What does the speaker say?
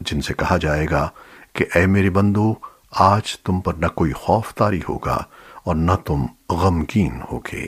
جن سے کہا جائے گا کہ اے میرے بندو، آج تم پر نہ کوئی خوف طاری ہوگا اور نہ تم غمگین ہوگے۔